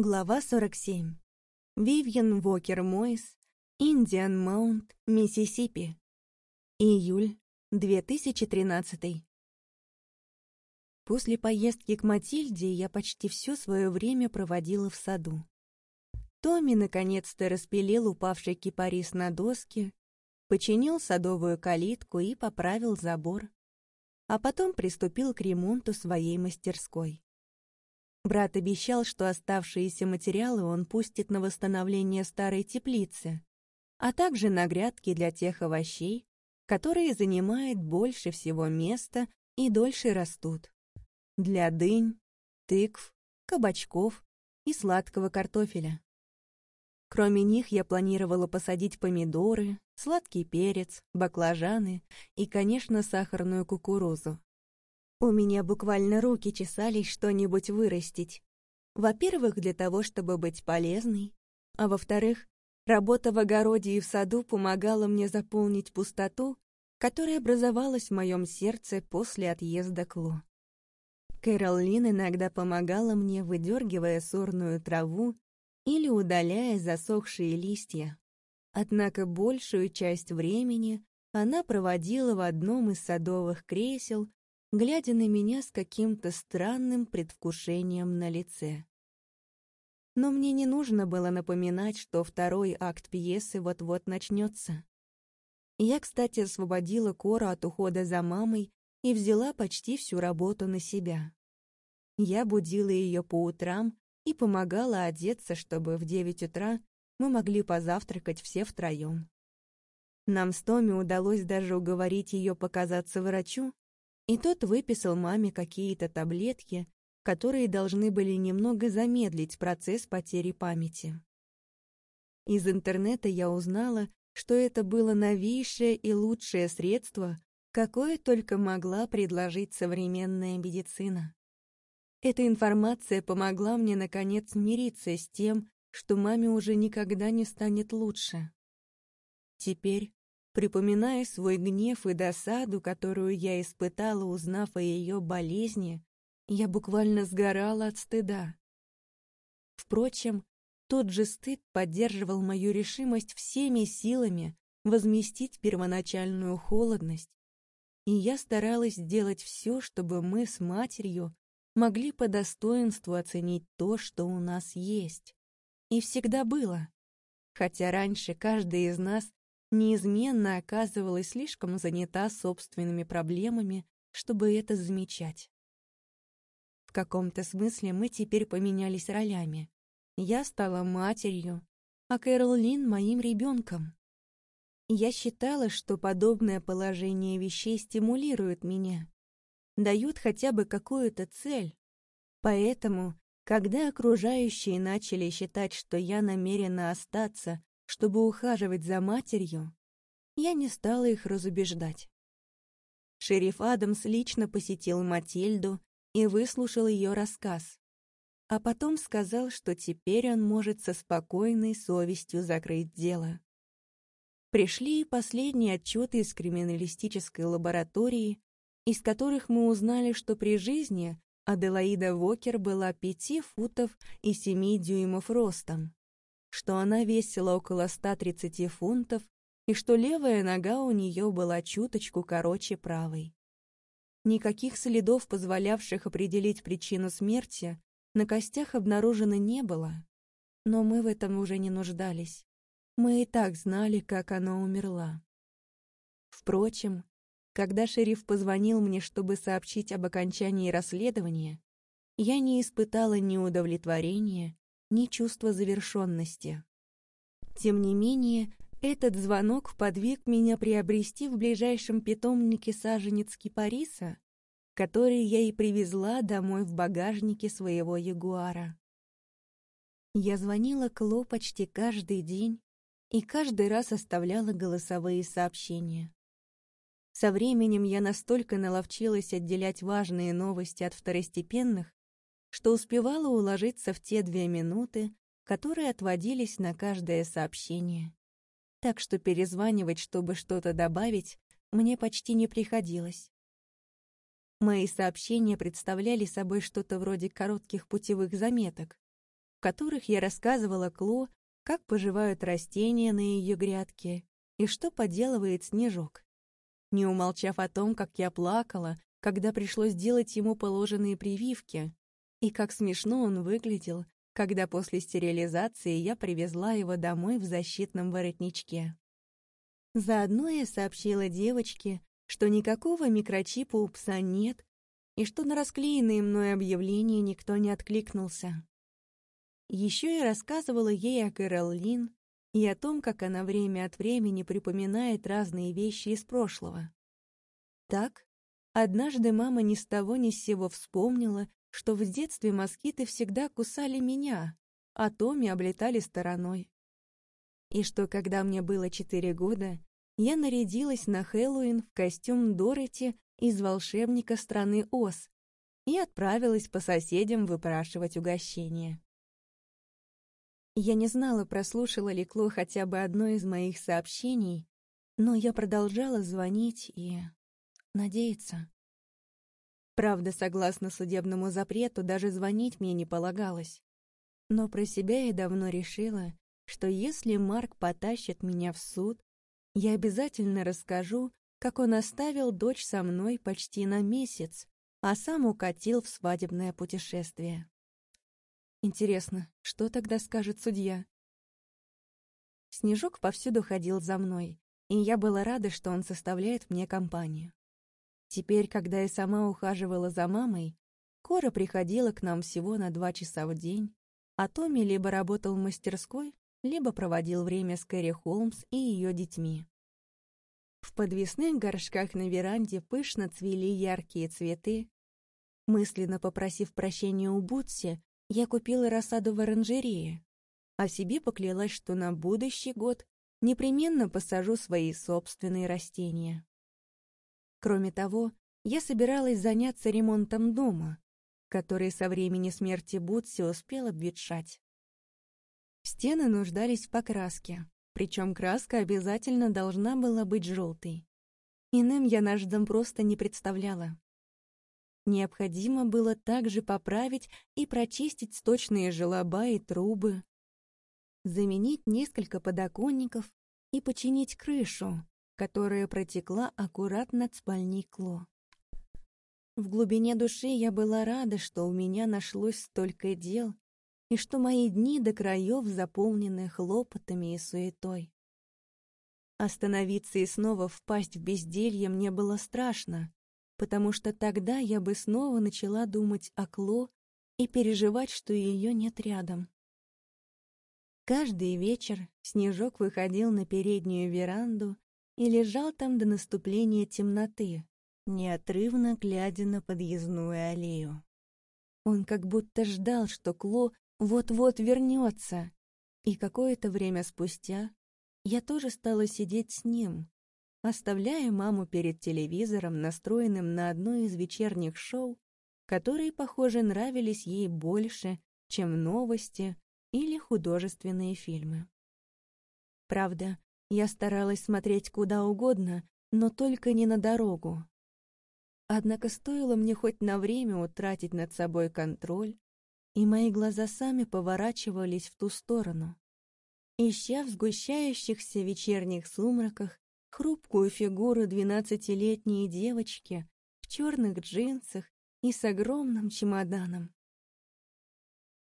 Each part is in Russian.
Глава 47. Вивьен Вокер Мойс, Индиан Маунт, Миссисипи. Июль 2013. После поездки к Матильде я почти все свое время проводила в саду. Томми наконец-то распилил упавший кипарис на доске, починил садовую калитку и поправил забор, а потом приступил к ремонту своей мастерской. Брат обещал, что оставшиеся материалы он пустит на восстановление старой теплицы, а также на грядки для тех овощей, которые занимают больше всего места и дольше растут. Для дынь, тыкв, кабачков и сладкого картофеля. Кроме них я планировала посадить помидоры, сладкий перец, баклажаны и, конечно, сахарную кукурузу. У меня буквально руки чесались что-нибудь вырастить. Во-первых, для того, чтобы быть полезной, а во-вторых, работа в огороде и в саду помогала мне заполнить пустоту, которая образовалась в моем сердце после отъезда Кло. Кэролин иногда помогала мне, выдергивая сорную траву или удаляя засохшие листья. Однако большую часть времени она проводила в одном из садовых кресел, глядя на меня с каким-то странным предвкушением на лице. Но мне не нужно было напоминать, что второй акт пьесы вот-вот начнется. Я, кстати, освободила Кору от ухода за мамой и взяла почти всю работу на себя. Я будила ее по утрам и помогала одеться, чтобы в девять утра мы могли позавтракать все втроем. Нам с Томи удалось даже уговорить ее показаться врачу, и тот выписал маме какие-то таблетки, которые должны были немного замедлить процесс потери памяти. Из интернета я узнала, что это было новейшее и лучшее средство, какое только могла предложить современная медицина. Эта информация помогла мне наконец смириться с тем, что маме уже никогда не станет лучше. Теперь, Припоминая свой гнев и досаду, которую я испытала, узнав о ее болезни, я буквально сгорала от стыда. Впрочем, тот же стыд поддерживал мою решимость всеми силами возместить первоначальную холодность, и я старалась сделать все, чтобы мы с матерью могли по достоинству оценить то, что у нас есть. И всегда было. Хотя раньше каждый из нас неизменно оказывалась слишком занята собственными проблемами, чтобы это замечать. В каком-то смысле мы теперь поменялись ролями. Я стала матерью, а Кэрол Лин — моим ребенком. Я считала, что подобное положение вещей стимулирует меня, дают хотя бы какую-то цель. Поэтому, когда окружающие начали считать, что я намерена остаться чтобы ухаживать за матерью, я не стала их разубеждать. Шериф Адамс лично посетил Матильду и выслушал ее рассказ, а потом сказал, что теперь он может со спокойной совестью закрыть дело. Пришли и последние отчеты из криминалистической лаборатории, из которых мы узнали, что при жизни Аделаида Вокер была пяти футов и семи дюймов ростом, что она весила около 130 фунтов и что левая нога у нее была чуточку короче правой. Никаких следов, позволявших определить причину смерти, на костях обнаружено не было, но мы в этом уже не нуждались. Мы и так знали, как она умерла. Впрочем, когда шериф позвонил мне, чтобы сообщить об окончании расследования, я не испытала ни удовлетворения, ни чувства завершенности. Тем не менее, этот звонок подвиг меня приобрести в ближайшем питомнике саженец кипариса, который я и привезла домой в багажнике своего ягуара. Я звонила Кло почти каждый день и каждый раз оставляла голосовые сообщения. Со временем я настолько наловчилась отделять важные новости от второстепенных, что успевала уложиться в те две минуты, которые отводились на каждое сообщение. Так что перезванивать, чтобы что-то добавить, мне почти не приходилось. Мои сообщения представляли собой что-то вроде коротких путевых заметок, в которых я рассказывала Кло, как поживают растения на ее грядке и что поделывает Снежок. Не умолчав о том, как я плакала, когда пришлось делать ему положенные прививки, и как смешно он выглядел, когда после стерилизации я привезла его домой в защитном воротничке. Заодно я сообщила девочке, что никакого микрочипа у пса нет, и что на расклеенные мной объявления никто не откликнулся. Еще я рассказывала ей о Кэрол и о том, как она время от времени припоминает разные вещи из прошлого. Так, однажды мама ни с того ни с сего вспомнила, что в детстве москиты всегда кусали меня, а Томи облетали стороной. И что, когда мне было четыре года, я нарядилась на Хэллоуин в костюм Дороти из «Волшебника страны Оз» и отправилась по соседям выпрашивать угощение. Я не знала, прослушала ли Кло хотя бы одно из моих сообщений, но я продолжала звонить и... надеяться. Правда, согласно судебному запрету, даже звонить мне не полагалось. Но про себя я давно решила, что если Марк потащит меня в суд, я обязательно расскажу, как он оставил дочь со мной почти на месяц, а сам укатил в свадебное путешествие. Интересно, что тогда скажет судья? Снежок повсюду ходил за мной, и я была рада, что он составляет мне компанию. Теперь, когда я сама ухаживала за мамой, Кора приходила к нам всего на два часа в день, а Томми либо работал в мастерской, либо проводил время с Кэрри Холмс и ее детьми. В подвесных горшках на веранде пышно цвели яркие цветы. Мысленно попросив прощения у Бутси, я купила рассаду в оранжерее, а себе поклялась, что на будущий год непременно посажу свои собственные растения. Кроме того, я собиралась заняться ремонтом дома, который со времени смерти Бутси успел обветшать. Стены нуждались в покраске, причем краска обязательно должна была быть желтой. Иным я наш дом просто не представляла. Необходимо было также поправить и прочистить сточные желоба и трубы, заменить несколько подоконников и починить крышу, которая протекла аккуратно над спальней Кло. В глубине души я была рада, что у меня нашлось столько дел, и что мои дни до краев заполнены хлопотами и суетой. Остановиться и снова впасть в безделье мне было страшно, потому что тогда я бы снова начала думать о Кло и переживать, что ее нет рядом. Каждый вечер Снежок выходил на переднюю веранду и лежал там до наступления темноты, неотрывно глядя на подъездную аллею. Он как будто ждал, что Кло вот-вот вернется. И какое-то время спустя я тоже стала сидеть с ним, оставляя маму перед телевизором, настроенным на одно из вечерних шоу, которые, похоже, нравились ей больше, чем новости или художественные фильмы. Правда, я старалась смотреть куда угодно, но только не на дорогу. Однако стоило мне хоть на время утратить над собой контроль, и мои глаза сами поворачивались в ту сторону. Ища в сгущающихся вечерних сумраках хрупкую фигуру двенадцатилетней девочки в черных джинсах и с огромным чемоданом.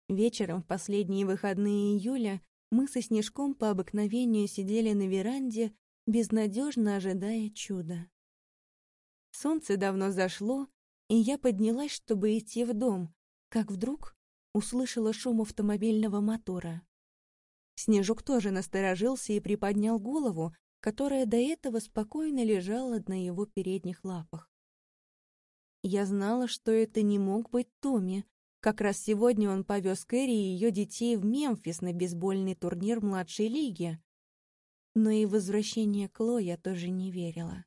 Вечером в последние выходные июля мы со Снежком по обыкновению сидели на веранде, безнадежно ожидая чуда. Солнце давно зашло, и я поднялась, чтобы идти в дом, как вдруг услышала шум автомобильного мотора. Снежок тоже насторожился и приподнял голову, которая до этого спокойно лежала на его передних лапах. Я знала, что это не мог быть Томми. Как раз сегодня он повез Кэрри и ее детей в Мемфис на бейсбольный турнир младшей лиги. Но и возвращение Кло я тоже не верила.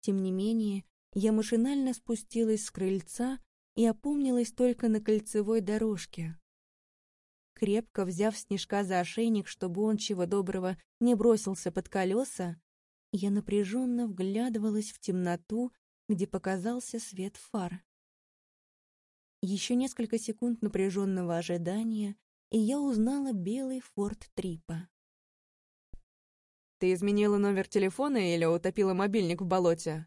Тем не менее, я машинально спустилась с крыльца и опомнилась только на кольцевой дорожке. Крепко взяв снежка за ошейник, чтобы он чего доброго не бросился под колеса, я напряженно вглядывалась в темноту, где показался свет фар. Еще несколько секунд напряженного ожидания, и я узнала белый форт Трипа. «Ты изменила номер телефона или утопила мобильник в болоте?»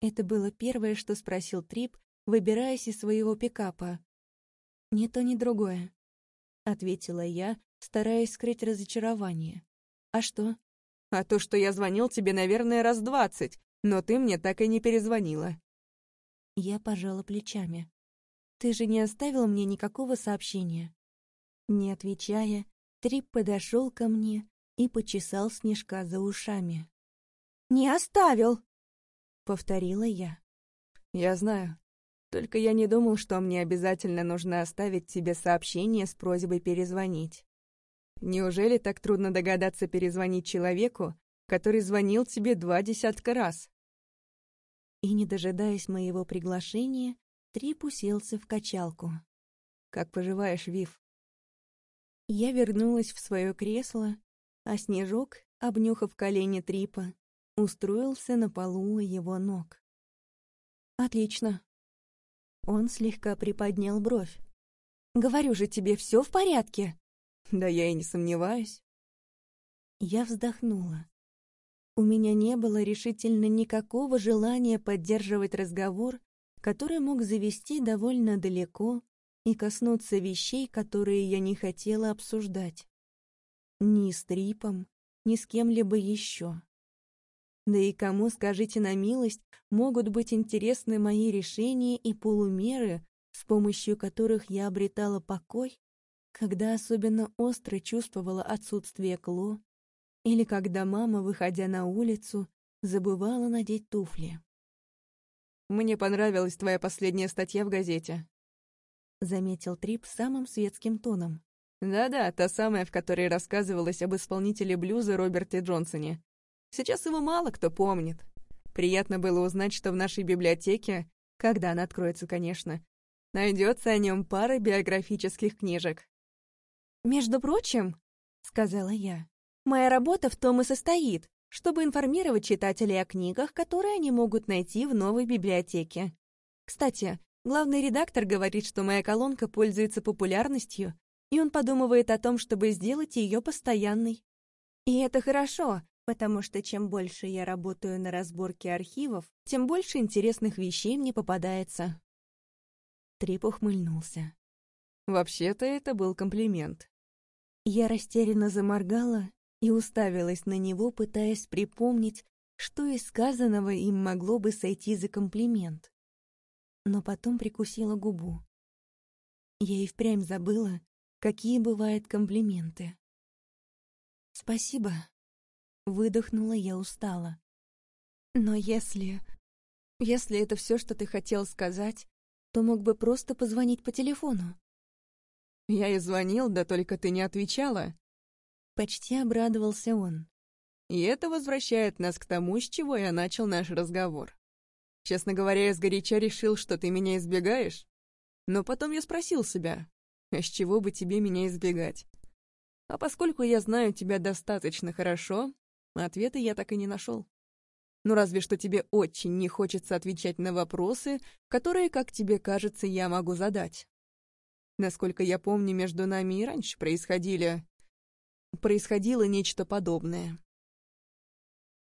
Это было первое, что спросил Трип, выбираясь из своего пикапа. «Ни то, ни другое», — ответила я, стараясь скрыть разочарование. «А что?» «А то, что я звонил тебе, наверное, раз двадцать, но ты мне так и не перезвонила». Я пожала плечами. «Ты же не оставил мне никакого сообщения». Не отвечая, Трип подошел ко мне и почесал снежка за ушами. «Не оставил!» — повторила я. «Я знаю. Только я не думал, что мне обязательно нужно оставить тебе сообщение с просьбой перезвонить. Неужели так трудно догадаться перезвонить человеку, который звонил тебе два десятка раз?» И, не дожидаясь моего приглашения, Трип уселся в качалку. «Как поживаешь, Вив?» Я вернулась в свое кресло, а Снежок, обнюхав колени Трипа, устроился на полу его ног. «Отлично». Он слегка приподнял бровь. «Говорю же тебе, все в порядке?» «Да я и не сомневаюсь». Я вздохнула. У меня не было решительно никакого желания поддерживать разговор, который мог завести довольно далеко и коснуться вещей, которые я не хотела обсуждать. Ни с Трипом, ни с кем-либо еще. Да и кому, скажите на милость, могут быть интересны мои решения и полумеры, с помощью которых я обретала покой, когда особенно остро чувствовала отсутствие Кло, или когда мама, выходя на улицу, забывала надеть туфли. «Мне понравилась твоя последняя статья в газете», — заметил Трип самым светским тоном. «Да-да, та самая, в которой рассказывалось об исполнителе блюза Роберте Джонсоне. Сейчас его мало кто помнит. Приятно было узнать, что в нашей библиотеке, когда она откроется, конечно, найдется о нем пара биографических книжек. «Между прочим», — сказала я, — «моя работа в том и состоит, чтобы информировать читателей о книгах, которые они могут найти в новой библиотеке. Кстати, главный редактор говорит, что моя колонка пользуется популярностью, и он подумывает о том, чтобы сделать ее постоянной. И это хорошо, потому что чем больше я работаю на разборке архивов, тем больше интересных вещей мне попадается. Трип ухмыльнулся. Вообще-то это был комплимент. Я растерянно заморгала и уставилась на него, пытаясь припомнить, что из сказанного им могло бы сойти за комплимент. Но потом прикусила губу. Я и впрямь забыла, какие бывают комплименты. «Спасибо», Выдохнула я устало. Но если... Если это все, что ты хотел сказать, то мог бы просто позвонить по телефону. Я и звонил, да только ты не отвечала. Почти обрадовался он. И это возвращает нас к тому, с чего я начал наш разговор. Честно говоря, я сгоряча решил, что ты меня избегаешь. Но потом я спросил себя, а с чего бы тебе меня избегать? А поскольку я знаю тебя достаточно хорошо, Ответа я так и не нашел. Ну разве что тебе очень не хочется отвечать на вопросы, которые, как тебе кажется, я могу задать. Насколько я помню, между нами и раньше происходили... Происходило нечто подобное.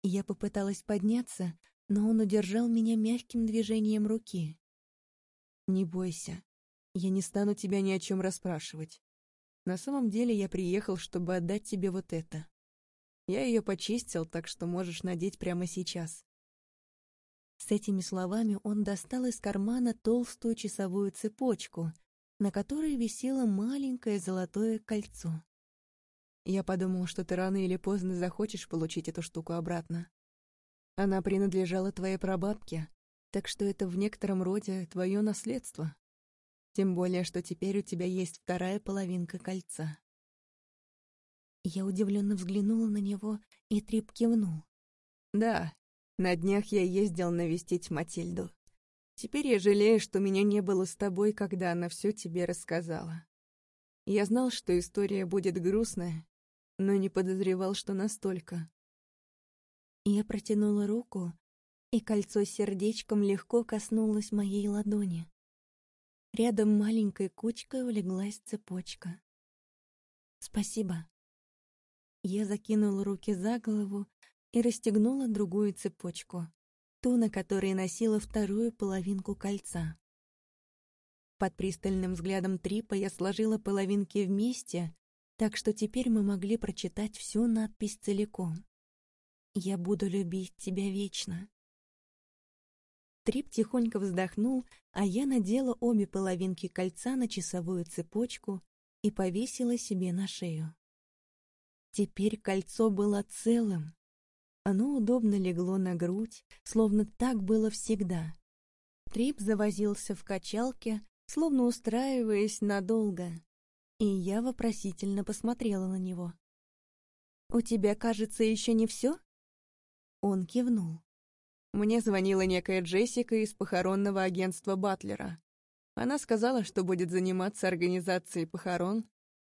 Я попыталась подняться, но он удержал меня мягким движением руки. «Не бойся, я не стану тебя ни о чем расспрашивать. На самом деле я приехал, чтобы отдать тебе вот это. Я ее почистил, так что можешь надеть прямо сейчас». С этими словами он достал из кармана толстую часовую цепочку, на которой висело маленькое золотое кольцо. «Я подумал, что ты рано или поздно захочешь получить эту штуку обратно. Она принадлежала твоей прабабке, так что это в некотором роде твое наследство. Тем более, что теперь у тебя есть вторая половинка кольца». Я удивленно взглянула на него, и Трип кивнул. «Да, на днях я ездил навестить Матильду. Теперь я жалею, что меня не было с тобой, когда она все тебе рассказала. Я знал, что история будет грустная, но не подозревал, что настолько». Я протянула руку, и кольцо с сердечком легко коснулось моей ладони. Рядом маленькой кучкой улеглась цепочка. Спасибо. Я закинула руки за голову и расстегнула другую цепочку, ту, на которой носила вторую половинку кольца. Под пристальным взглядом Трипа я сложила половинки вместе, так что теперь мы могли прочитать всю надпись целиком. «Я буду любить тебя вечно». Трип тихонько вздохнул, а я надела обе половинки кольца на часовую цепочку и повесила себе на шею. Теперь кольцо было целым. Оно удобно легло на грудь, словно так было всегда. Трип завозился в качалке, словно устраиваясь надолго, и я вопросительно посмотрела на него. «У тебя, кажется, еще не все?» Он кивнул. Мне звонила некая Джессика из похоронного агентства Батлера. Она сказала, что будет заниматься организацией похорон,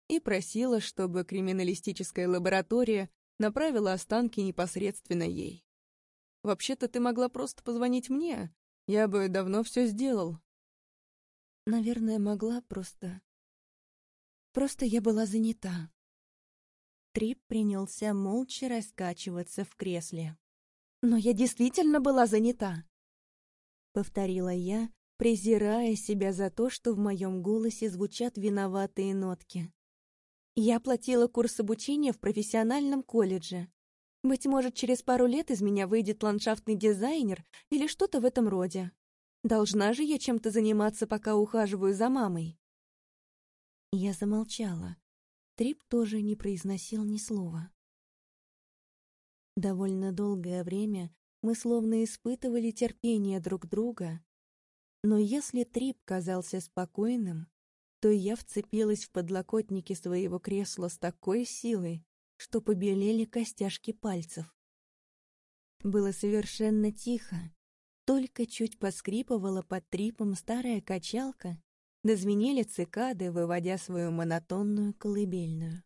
и просила, чтобы криминалистическая лаборатория направила останки непосредственно ей. Вообще-то ты могла просто позвонить мне. Я бы давно все сделал. Наверное, могла просто... Просто я была занята. Трип принялся молча раскачиваться в кресле. «Но я действительно была занята!» Повторила я, презирая себя за то, что в моем голосе звучат виноватые нотки. Я платила курс обучения в профессиональном колледже. Быть может, через пару лет из меня выйдет ландшафтный дизайнер или что-то в этом роде. Должна же я чем-то заниматься, пока ухаживаю за мамой. Я замолчала. Трип тоже не произносил ни слова. Довольно долгое время мы словно испытывали терпение друг друга, но если Трип казался спокойным, то я вцепилась в подлокотники своего кресла с такой силой, что побелели костяшки пальцев. Было совершенно тихо, только чуть поскрипывала под трипом старая качалка, да звенели цикады, выводя свою монотонную колыбельную.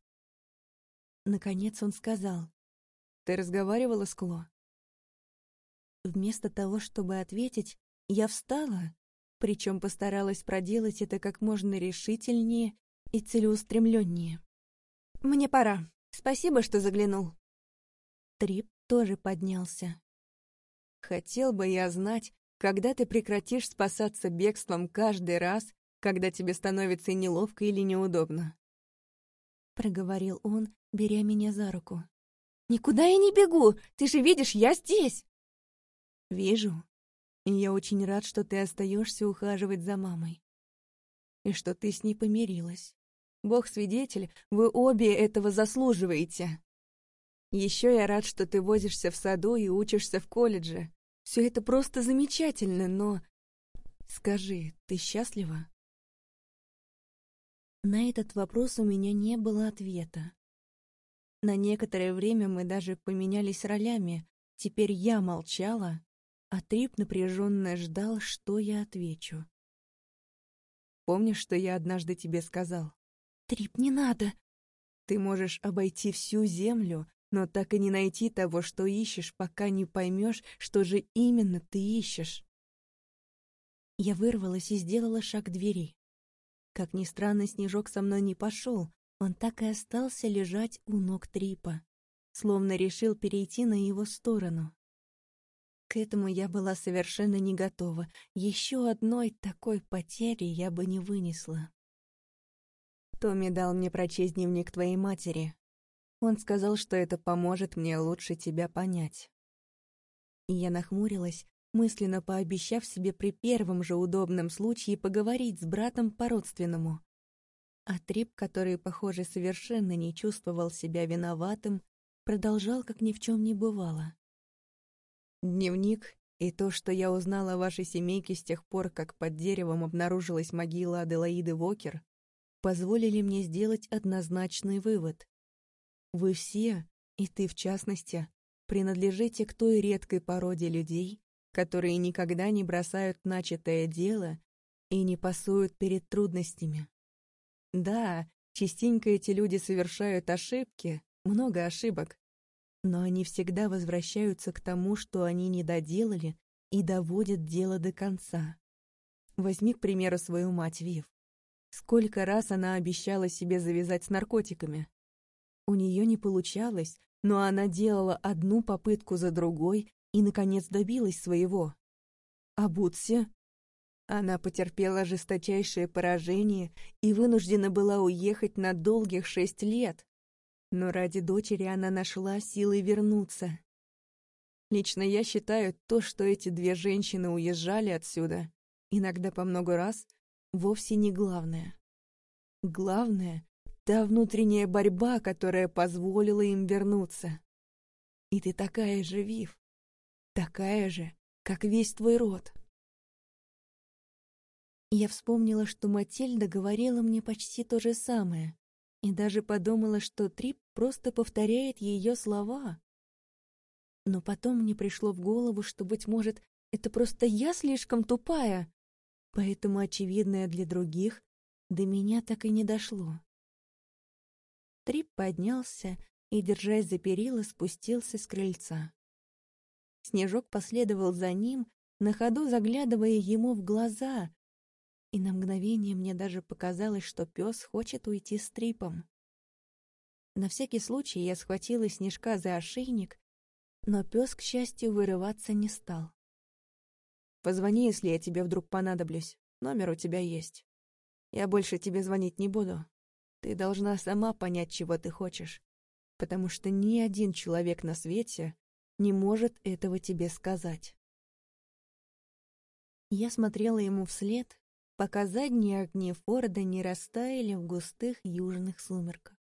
Наконец он сказал, «Ты разговаривала с Кло?» Вместо того, чтобы ответить, я встала причем постаралась проделать это как можно решительнее и целеустремленнее. «Мне пора. Спасибо, что заглянул». Трип тоже поднялся. «Хотел бы я знать, когда ты прекратишь спасаться бегством каждый раз, когда тебе становится неловко или неудобно», — проговорил он, беря меня за руку. «Никуда я не бегу! Ты же видишь, я здесь!» «Вижу», и я очень рад, что ты остаешься ухаживать за мамой. И что ты с ней помирилась. Бог свидетель, вы обе этого заслуживаете. Еще я рад, что ты возишься в саду и учишься в колледже. Все это просто замечательно, но... Скажи, ты счастлива? На этот вопрос у меня не было ответа. На некоторое время мы даже поменялись ролями. Теперь я молчала, а Трип напряженно ждал, что я отвечу. «Помнишь, что я однажды тебе сказал?» «Трип, не надо!» «Ты можешь обойти всю землю, но так и не найти того, что ищешь, пока не поймешь, что же именно ты ищешь». Я вырвалась и сделала шаг к двери. Как ни странно, Снежок со мной не пошел, он так и остался лежать у ног Трипа, словно решил перейти на его сторону. К этому я была совершенно не готова. Еще одной такой потери я бы не вынесла. Томми дал мне прочесть дневник твоей матери. Он сказал, что это поможет мне лучше тебя понять. И я нахмурилась, мысленно пообещав себе при первом же удобном случае поговорить с братом по-родственному. А Трип, который, похоже, совершенно не чувствовал себя виноватым, продолжал, как ни в чем не бывало. Дневник и то, что я узнала о вашей семейке с тех пор, как под деревом обнаружилась могила Аделаиды Вокер, позволили мне сделать однозначный вывод. Вы все, и ты в частности, принадлежите к той редкой породе людей, которые никогда не бросают начатое дело и не пасуют перед трудностями. Да, частенько эти люди совершают ошибки, много ошибок, но они всегда возвращаются к тому, что они не доделали, и доводят дело до конца. Возьми, к примеру, свою мать Вив. Сколько раз она обещала себе завязать с наркотиками, У нее не получалось, но она делала одну попытку за другой и, наконец, добилась своего. А Бутси? Она потерпела жесточайшее поражение и вынуждена была уехать на долгих шесть лет. Но ради дочери она нашла силы вернуться. Лично я считаю то, что эти две женщины уезжали отсюда, иногда по много раз, вовсе не главное. Главное — та внутренняя борьба, которая позволила им вернуться. И ты такая же, Вив. Такая же, как весь твой род. Я вспомнила, что Матильда говорила мне почти то же самое, и даже подумала, что Трип просто повторяет ее слова. Но потом мне пришло в голову, что, быть может, это просто я слишком тупая, поэтому очевидное для других до меня так и не дошло. Трип поднялся и, держась за перила, спустился с крыльца. Снежок последовал за ним, на ходу заглядывая ему в глаза, и на мгновение мне даже показалось, что пес хочет уйти с Трипом. На всякий случай я схватила Снежка за ошейник но пес, к счастью, вырываться не стал. «Позвони, если я тебе вдруг понадоблюсь. Номер у тебя есть. Я больше тебе звонить не буду. Ты должна сама понять, чего ты хочешь, потому что ни один человек на свете не может этого тебе сказать». Я смотрела ему вслед, пока задние огни Форда не растаяли в густых южных сумерках.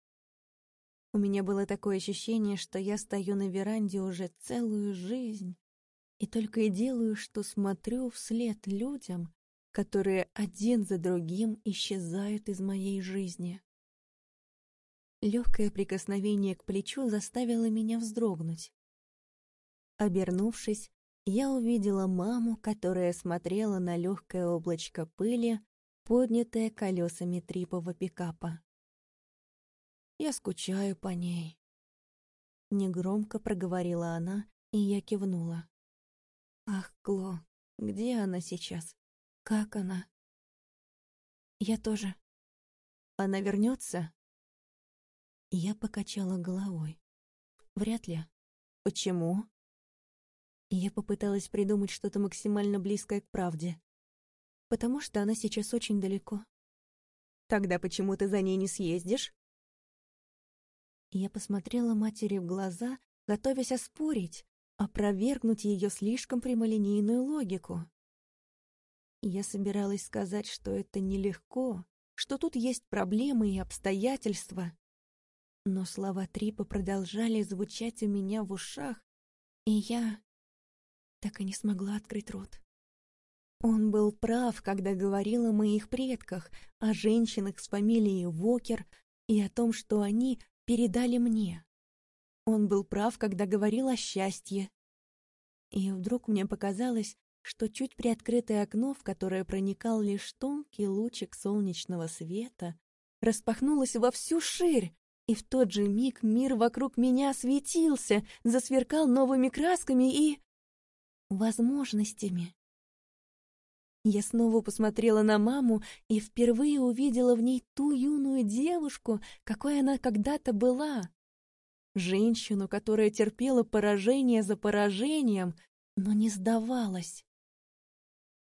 У меня было такое ощущение, что я стою на веранде уже целую жизнь и только и делаю, что смотрю вслед людям, которые один за другим исчезают из моей жизни. Легкое прикосновение к плечу заставило меня вздрогнуть. Обернувшись, я увидела маму, которая смотрела на легкое облачко пыли, поднятое колесами трипового пикапа. Я скучаю по ней. Негромко проговорила она, и я кивнула. Ах, Кло, где она сейчас? Как она? Я тоже. Она вернется? Я покачала головой. Вряд ли. Почему? Я попыталась придумать что-то максимально близкое к правде. Потому что она сейчас очень далеко. Тогда почему ты за ней не съездишь? Я посмотрела матери в глаза, готовясь оспорить, опровергнуть ее слишком прямолинейную логику. Я собиралась сказать, что это нелегко, что тут есть проблемы и обстоятельства. Но слова Трипа продолжали звучать у меня в ушах, и я так и не смогла открыть рот. Он был прав, когда говорил о моих предках, о женщинах с фамилией Вокер и о том, что они передали мне. Он был прав, когда говорил о счастье. И вдруг мне показалось, что чуть приоткрытое окно, в которое проникал лишь тонкий лучик солнечного света, распахнулось во всю ширь, и в тот же миг мир вокруг меня светился, засверкал новыми красками и... возможностями. Я снова посмотрела на маму и впервые увидела в ней ту юную девушку, какой она когда-то была. Женщину, которая терпела поражение за поражением, но не сдавалась.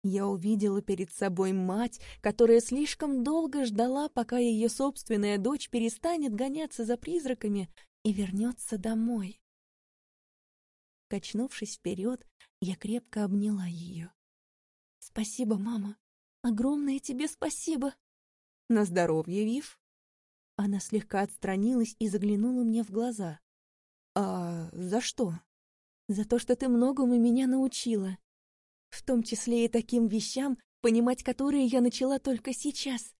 Я увидела перед собой мать, которая слишком долго ждала, пока ее собственная дочь перестанет гоняться за призраками и вернется домой. Качнувшись вперед, я крепко обняла ее. «Спасибо, мама. Огромное тебе спасибо!» «На здоровье, Вив!» Она слегка отстранилась и заглянула мне в глаза. «А за что?» «За то, что ты многому меня научила. В том числе и таким вещам, понимать которые я начала только сейчас».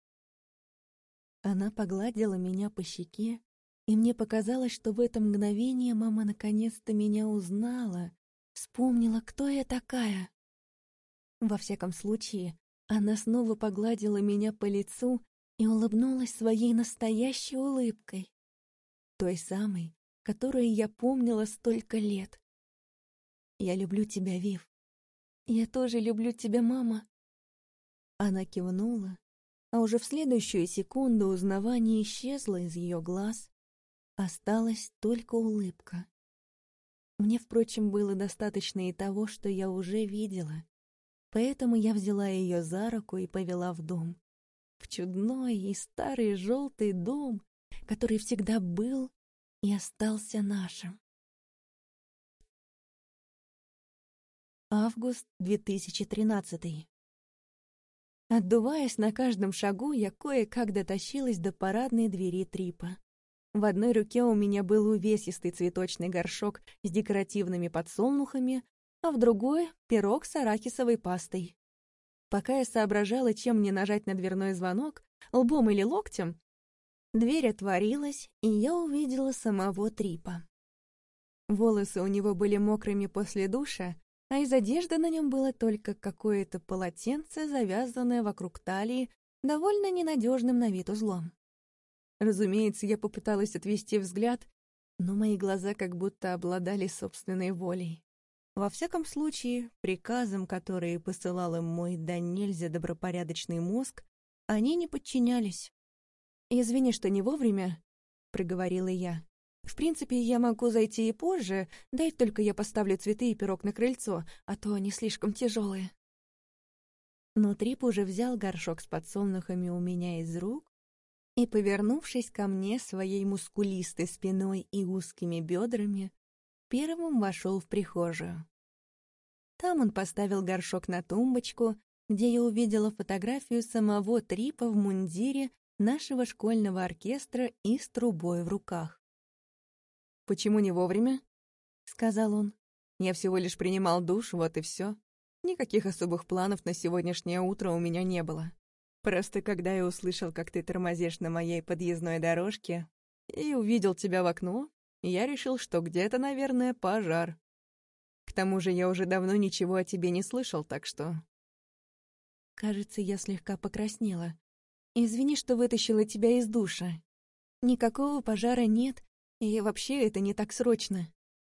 Она погладила меня по щеке, и мне показалось, что в это мгновение мама наконец-то меня узнала, вспомнила, кто я такая. Во всяком случае, она снова погладила меня по лицу и улыбнулась своей настоящей улыбкой. Той самой, которую я помнила столько лет. «Я люблю тебя, Вив». «Я тоже люблю тебя, мама». Она кивнула, а уже в следующую секунду узнавание исчезло из ее глаз, Осталась только улыбка. Мне, впрочем, было достаточно и того, что я уже видела. Поэтому я взяла ее за руку и повела в дом. В чудной и старый желтый дом, который всегда был и остался нашим. Август 2013 Отдуваясь на каждом шагу, я кое-как дотащилась до парадной двери трипа. В одной руке у меня был увесистый цветочный горшок с декоративными подсолнухами, а в другой — пирог с арахисовой пастой. Пока я соображала, чем мне нажать на дверной звонок, лбом или локтем, дверь отворилась, и я увидела самого Трипа. Волосы у него были мокрыми после душа, а из одежды на нем было только какое-то полотенце, завязанное вокруг талии, довольно ненадежным на вид узлом. Разумеется, я попыталась отвести взгляд, но мои глаза как будто обладали собственной волей. Во всяком случае, приказам, которые посылал им мой да нельзя добропорядочный мозг, они не подчинялись. «Извини, что не вовремя», — проговорила я. В принципе, я могу зайти и позже, дай только я поставлю цветы и пирог на крыльцо, а то они слишком тяжелые. Но Трип уже взял горшок с подсолнухами у меня из рук и, повернувшись ко мне своей мускулистой спиной и узкими бедрами, первым вошел в прихожую. Там он поставил горшок на тумбочку, где я увидела фотографию самого Трипа в мундире нашего школьного оркестра и с трубой в руках. «Почему не вовремя?» — сказал он. «Я всего лишь принимал душ, вот и все. Никаких особых планов на сегодняшнее утро у меня не было. Просто когда я услышал, как ты тормозишь на моей подъездной дорожке, и увидел тебя в окно, я решил, что где-то, наверное, пожар. К тому же я уже давно ничего о тебе не слышал, так что...» Кажется, я слегка покраснела. «Извини, что вытащила тебя из душа. Никакого пожара нет, и вообще это не так срочно.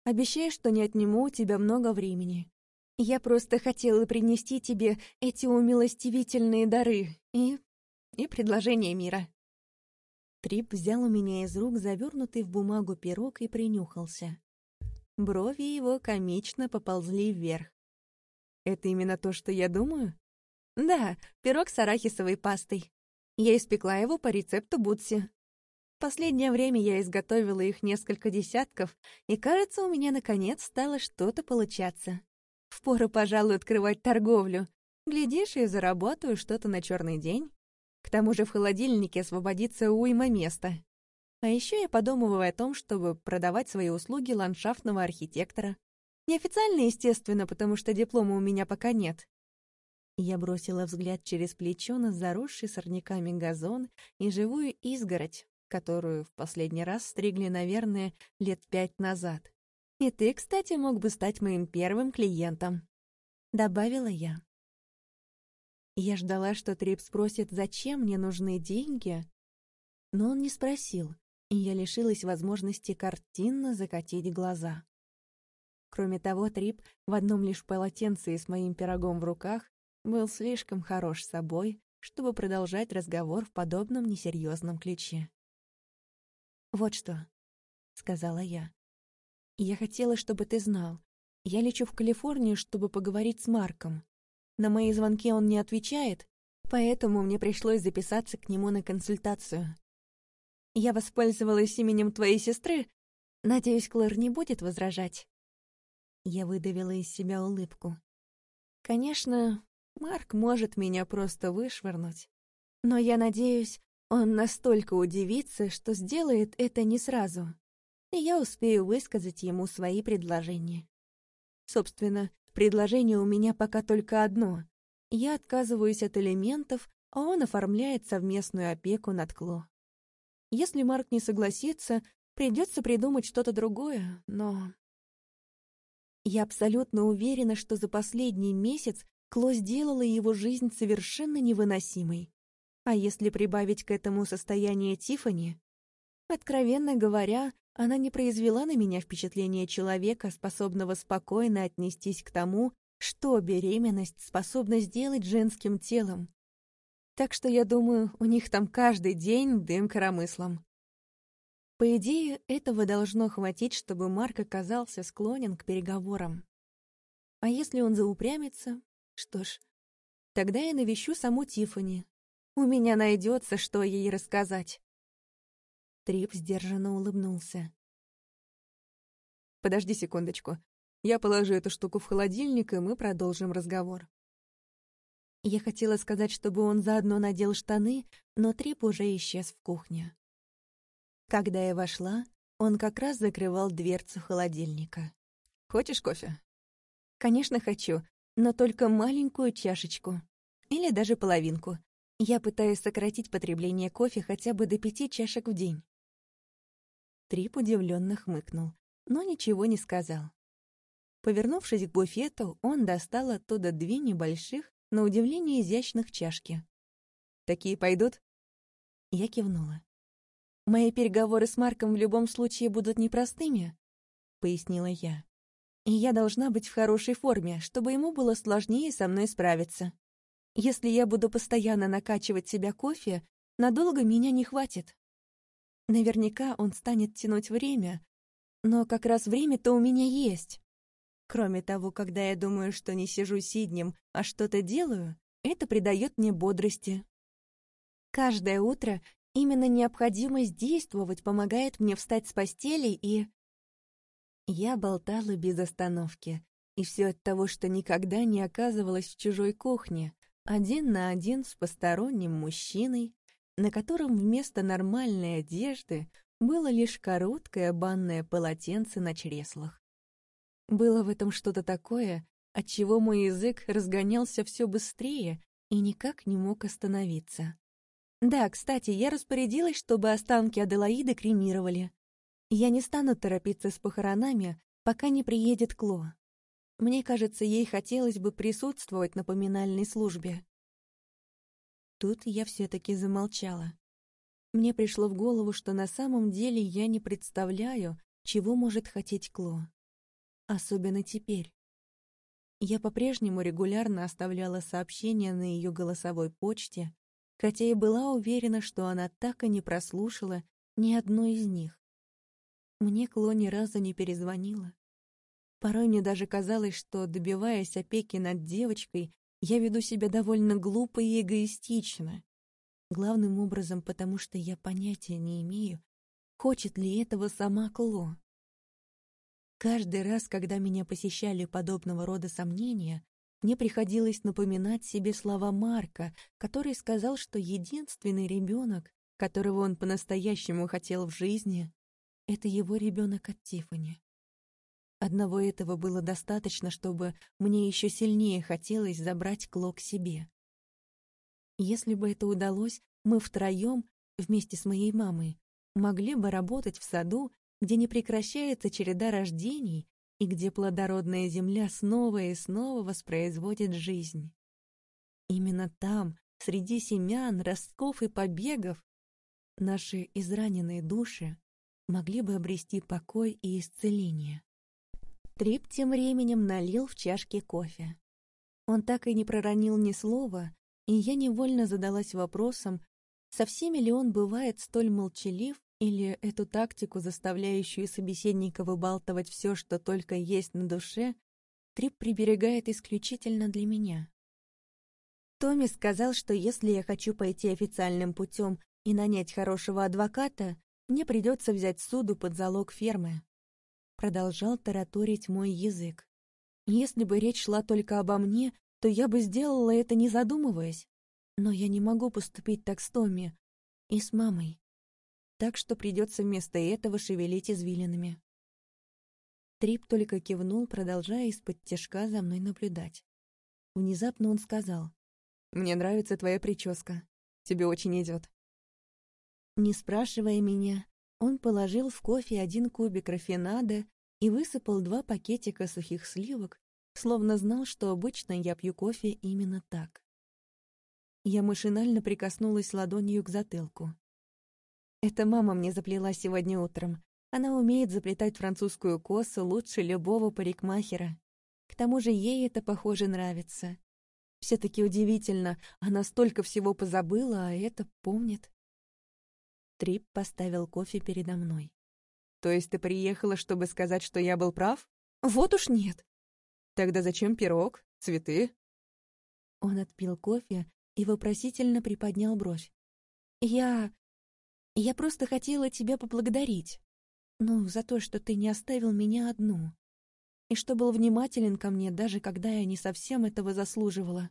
Обещаю, что не отниму у тебя много времени. Я просто хотела принести тебе эти умилостивительные дары и... и предложение мира». Трип взял у меня из рук завернутый в бумагу пирог и принюхался. Брови его комично поползли вверх. «Это именно то, что я думаю?» «Да, пирог с арахисовой пастой. Я испекла его по рецепту Бутси последнее время я изготовила их несколько десятков, и, кажется, у меня наконец стало что-то получаться. Впору, пожалуй, открывать торговлю. Глядишь, и заработаю что-то на черный день. К тому же в холодильнике освободится уйма места. А еще я подумываю о том, чтобы продавать свои услуги ландшафтного архитектора. Неофициально, естественно, потому что диплома у меня пока нет. Я бросила взгляд через плечо на заросший сорняками газон и живую изгородь, которую в последний раз стригли, наверное, лет пять назад. И ты, кстати, мог бы стать моим первым клиентом», — добавила я. Я ждала, что Трип спросит, зачем мне нужны деньги, но он не спросил, и я лишилась возможности картинно закатить глаза. Кроме того, Трип в одном лишь полотенце и с моим пирогом в руках был слишком хорош собой, чтобы продолжать разговор в подобном несерьезном ключе. «Вот что», — сказала я. «Я хотела, чтобы ты знал. Я лечу в Калифорнию, чтобы поговорить с Марком. На мои звонки он не отвечает, поэтому мне пришлось записаться к нему на консультацию. Я воспользовалась именем твоей сестры. Надеюсь, Клэр не будет возражать». Я выдавила из себя улыбку. «Конечно, Марк может меня просто вышвырнуть. Но я надеюсь, он настолько удивится, что сделает это не сразу, и я успею высказать ему свои предложения. Собственно, предложение у меня пока только одно. Я отказываюсь от элементов, а он оформляет совместную опеку над Кло. Если Марк не согласится, придется придумать что-то другое, но... Я абсолютно уверена, что за последний месяц Кло сделала его жизнь совершенно невыносимой. А если прибавить к этому состояние Тифани, откровенно говоря, она не произвела на меня впечатление человека, способного спокойно отнестись к тому, что беременность способна сделать женским телом. Так что я думаю, у них там каждый день дым коромыслом. По идее, этого должно хватить, чтобы Марк оказался склонен к переговорам. А если он заупрямится, что ж, тогда я навещу саму Тифани. У меня найдется, что ей рассказать. Трип сдержанно улыбнулся. «Подожди секундочку. Я положу эту штуку в холодильник, и мы продолжим разговор». Я хотела сказать, чтобы он заодно надел штаны, но Трип уже исчез в кухне. Когда я вошла, он как раз закрывал дверцу холодильника. «Хочешь кофе?» «Конечно хочу, но только маленькую чашечку. Или даже половинку. Я пытаюсь сократить потребление кофе хотя бы до пяти чашек в день». Трип удивленно хмыкнул, но ничего не сказал. Повернувшись к буфету, он достал оттуда две небольших, на удивление изящных чашки. «Такие пойдут?» Я кивнула. «Мои переговоры с Марком в любом случае будут непростыми», — пояснила я. «И я должна быть в хорошей форме, чтобы ему было сложнее со мной справиться. Если я буду постоянно накачивать себя кофе, надолго меня не хватит. Наверняка он станет тянуть время, но как раз время-то у меня есть. Кроме того, когда я думаю, что не сижу сиднем, а что-то делаю, это придает мне бодрости. Каждое утро именно необходимость действовать помогает мне встать с постели и... Я болтала без остановки, и все от того, что никогда не оказывалась в чужой кухне, один на один с посторонним мужчиной, на котором вместо нормальной одежды было лишь короткое банное полотенце на чреслах. Было в этом что-то такое, от чего мой язык разгонялся все быстрее и никак не мог остановиться. Да, кстати, я распорядилась, чтобы останки Аделаиды кремировали. Я не стану торопиться с похоронами, пока не приедет Кло. Мне кажется, ей хотелось бы присутствовать на поминальной службе. Тут я все-таки замолчала. Мне пришло в голову, что на самом деле я не представляю, чего может хотеть Кло. Особенно теперь. Я по-прежнему регулярно оставляла сообщения на ее голосовой почте, хотя и была уверена, что она так и не прослушала ни одной из них. Мне Кло ни разу не перезвонила. Порой мне даже казалось, что, добиваясь опеки над девочкой, я веду себя довольно глупо и эгоистично. Главным образом, потому что я понятия не имею, хочет ли этого сама Кло. Каждый раз, когда меня посещали подобного рода сомнения, мне приходилось напоминать себе слова Марка, который сказал, что единственный ребенок, которого он по-настоящему хотел в жизни, это его ребенок от Тифани. Одного этого было достаточно, чтобы мне еще сильнее хотелось забрать Кло к себе. Если бы это удалось, мы втроем, вместе с моей мамой, могли бы работать в саду где не прекращается череда рождений и где плодородная земля снова и снова воспроизводит жизнь. Именно там, среди семян, ростков и побегов, наши израненные души могли бы обрести покой и исцеление. Трип тем временем налил в чашки кофе. Он так и не проронил ни слова, и я невольно задалась вопросом, со всеми ли он бывает столь молчалив или эту тактику, заставляющую собеседника выбалтывать все, что только есть на душе, Трип приберегает исключительно для меня. Томми сказал, что если я хочу пойти официальным путем и нанять хорошего адвоката, мне придется взять суду под залог фермы. Продолжал тараторить мой язык. Если бы речь шла только обо мне, то я бы сделала это не задумываясь. Но я не могу поступить так с Томми и с мамой так что придется вместо этого шевелить извилинами. Трип только кивнул, продолжая из-под тяжка за мной наблюдать. Внезапно он сказал. «Мне нравится твоя прическа. Тебе очень идет». Не спрашивая меня, он положил в кофе один кубик рафинада и высыпал два пакетика сухих сливок, словно знал, что обычно я пью кофе именно так. Я машинально прикоснулась ладонью к затылку. Это мама мне заплела сегодня утром. Она умеет заплетать французскую косу лучше любого парикмахера. К тому же ей это, похоже, нравится. Все-таки удивительно, она столько всего позабыла, а это помнит. Трип поставил кофе передо мной. «То есть ты приехала, чтобы сказать, что я был прав?» «Вот уж нет!» «Тогда зачем пирог? Цветы?» Он отпил кофе и вопросительно приподнял бровь. «Я... я просто хотела тебя поблагодарить. Ну, за то, что ты не оставил меня одну. И что был внимателен ко мне, даже когда я не совсем этого заслуживала».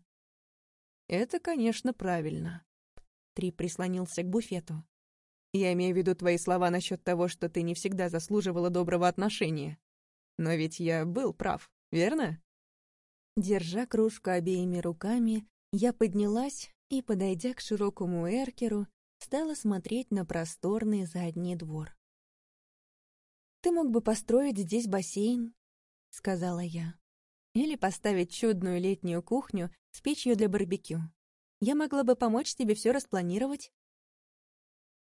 «Это, конечно, правильно». Три прислонился к буфету. Я имею в виду твои слова насчет того, что ты не всегда заслуживала доброго отношения. Но ведь я был прав, верно? Держа кружку обеими руками, я поднялась и, подойдя к широкому эркеру, стала смотреть на просторный задний двор. «Ты мог бы построить здесь бассейн», — сказала я. «Или поставить чудную летнюю кухню с печью для барбекю. Я могла бы помочь тебе все распланировать».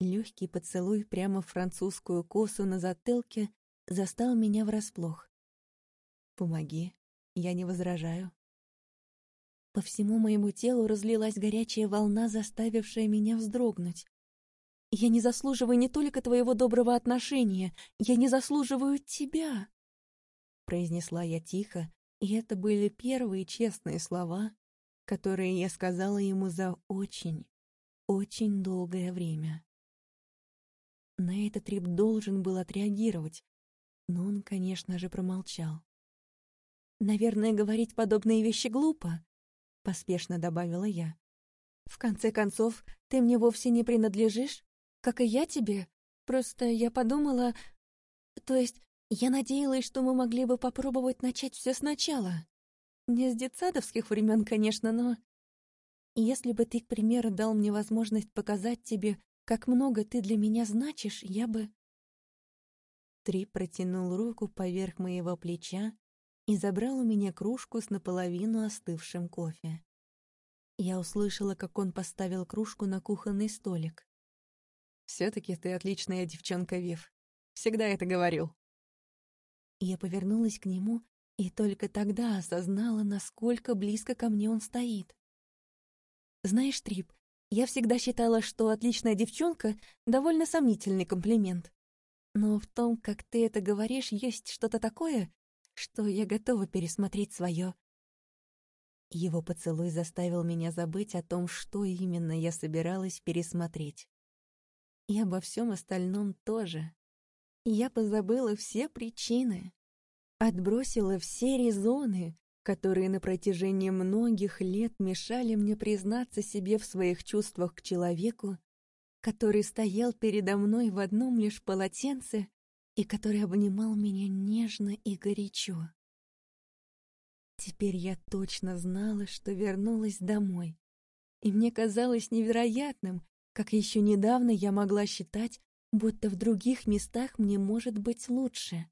Легкий поцелуй прямо в французскую косу на затылке застал меня врасплох. «Помоги, я не возражаю». По всему моему телу разлилась горячая волна, заставившая меня вздрогнуть. «Я не заслуживаю не только твоего доброго отношения, я не заслуживаю тебя!» Произнесла я тихо, и это были первые честные слова, которые я сказала ему за очень, очень долгое время. На этот Рип должен был отреагировать, но он, конечно же, промолчал. «Наверное, говорить подобные вещи глупо», — поспешно добавила я. «В конце концов, ты мне вовсе не принадлежишь, как и я тебе. Просто я подумала... То есть, я надеялась, что мы могли бы попробовать начать все сначала. Не с детсадовских времен, конечно, но... Если бы ты, к примеру, дал мне возможность показать тебе, как много ты для меня значишь, я бы...» Три протянул руку поверх моего плеча и забрал у меня кружку с наполовину остывшим кофе. Я услышала, как он поставил кружку на кухонный столик. «Все-таки ты отличная девчонка, Вив. Всегда это говорил». Я повернулась к нему и только тогда осознала, насколько близко ко мне он стоит. «Знаешь, Трип, я всегда считала, что отличная девчонка — довольно сомнительный комплимент. Но в том, как ты это говоришь, есть что-то такое, что я готова пересмотреть свое. Его поцелуй заставил меня забыть о том, что именно я собиралась пересмотреть. И обо всем остальном тоже. Я позабыла все причины, отбросила все резоны, которые на протяжении многих лет мешали мне признаться себе в своих чувствах к человеку, который стоял передо мной в одном лишь полотенце и который обнимал меня нежно и горячо. Теперь я точно знала, что вернулась домой, и мне казалось невероятным, как еще недавно я могла считать, будто в других местах мне может быть лучше.